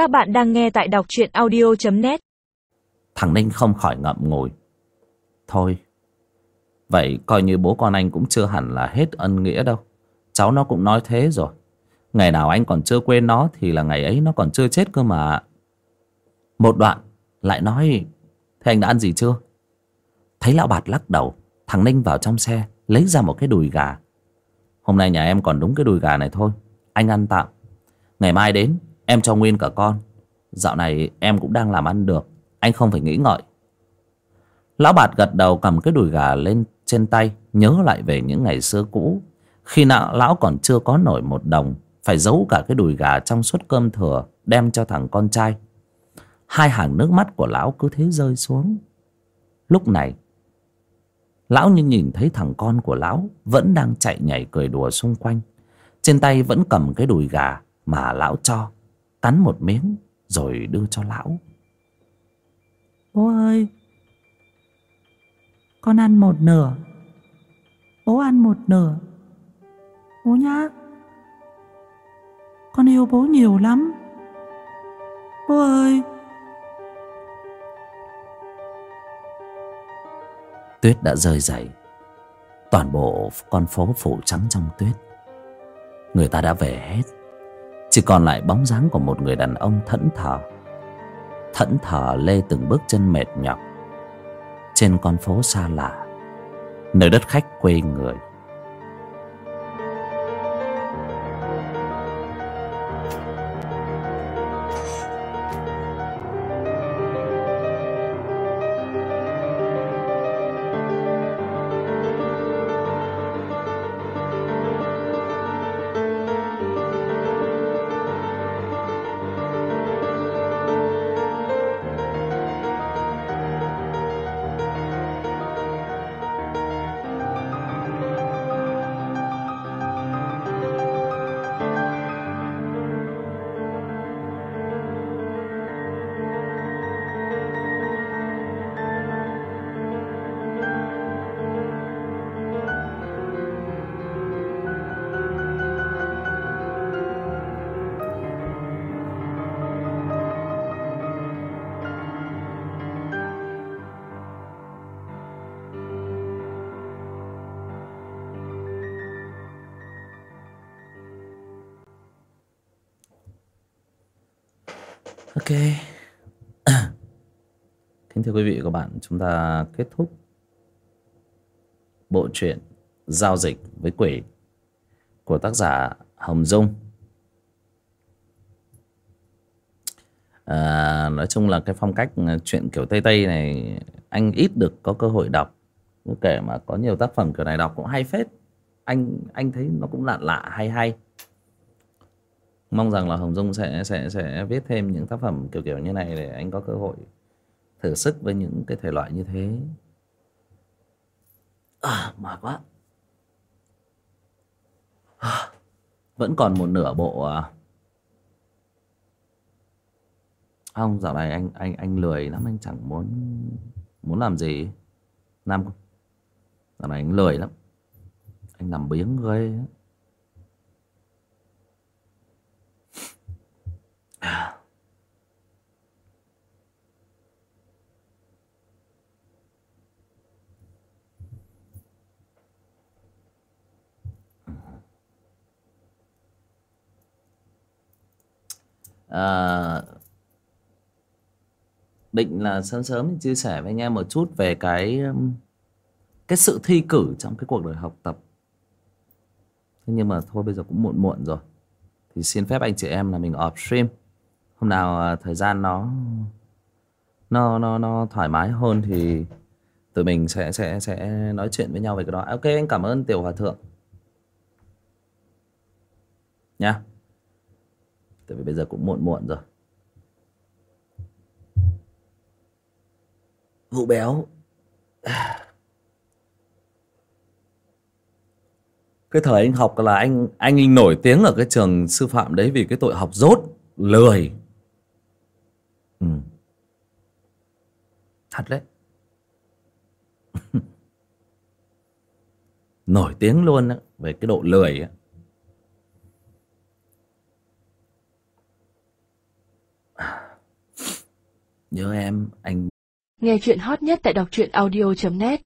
Các bạn đang nghe tại đọc truyện audio.net Thằng Ninh không khỏi ngậm ngùi. Thôi, Vậy coi như bố con anh cũng chưa hẳn là hết ân nghĩa đâu. Cháu nó cũng nói thế rồi. Ngày nào anh còn chưa quên nó Thì là ngày ấy nó còn chưa chết cơ mà. Một đoạn, Lại nói, Thế anh đã ăn gì chưa? Thấy lão bạt lắc đầu, Thằng Ninh vào trong xe, Lấy ra một cái đùi gà. Hôm nay nhà em còn đúng cái đùi gà này thôi, Anh ăn tạm. Ngày mai đến em cho nguyên cả con. Dạo này em cũng đang làm ăn được. Anh không phải nghĩ ngợi. Lão bạt gật đầu cầm cái đùi gà lên trên tay, Nhớ lại về những ngày xưa cũ. Khi nào lão còn chưa có nổi một đồng, Phải giấu cả cái đùi gà trong suất cơm thừa, Đem cho thằng con trai. Hai hàng nước mắt của lão cứ thế rơi xuống. Lúc này, Lão như nhìn thấy thằng con của lão Vẫn đang chạy nhảy cười đùa xung quanh. Trên tay vẫn cầm cái đùi gà Mà lão cho. Cắn một miếng Rồi đưa cho lão. Bố ơi Con ăn một nửa. Bố ăn một nửa. Bố nhá. Con yêu bố nhiều lắm. Bố ơi. Tuyết đã rơi dày Toàn bộ con phố phủ trắng trong tuyết. Người ta đã về hết chỉ còn lại bóng dáng của một người đàn ông thẫn thờ. Thẫn thờ lê từng bước chân mệt nhọc. Trên con phố xa lạ, Nơi đất khách quê người. Ok. Kính thưa quý vị và các bạn Chúng ta kết thúc Bộ truyện Giao dịch với quỷ Của tác giả Hồng Dung. À, Nói chung là cái phong cách à, Chuyện kiểu Tây Tây này Anh ít được có cơ hội đọc. Kể mà có nhiều tác phẩm kiểu này đọc cũng hay phết. Anh anh thấy nó cũng lạ lạ hay hay mong rằng là Hồng Dung sẽ sẽ sẽ viết thêm những tác phẩm kiểu kiểu như này để anh có cơ hội thử sức với những cái thể loại như thế à, mệt quá à, vẫn còn một nửa bộ à. không dạo này anh anh anh lười lắm anh chẳng muốn muốn làm gì nam dạo này anh lười lắm anh nằm biếng ghê ấy. À, định là sớm sớm chia sẻ với anh em một chút về cái um, cái sự thi cử trong cái cuộc đời học tập. Thế nhưng mà thôi bây giờ cũng muộn muộn rồi. Thì xin phép anh chị em là mình off stream. Hôm nào ờ, thời gian nó nó nó nó thoải mái hơn thì tụi mình sẽ sẽ sẽ nói chuyện với nhau về cái đó. Ok anh cảm ơn tiểu hòa thượng. Nha tại vì bây giờ cũng muộn muộn rồi. Vụ béo. Cái thời anh học là anh anh nổi tiếng ở cái trường sư phạm đấy vì cái tội học dốt, lười. Ừ. thật đấy. Nổi tiếng luôn á, về cái độ lười á. Nhớ em anh Nghe chuyện hot nhất tại đọc truyện audio.net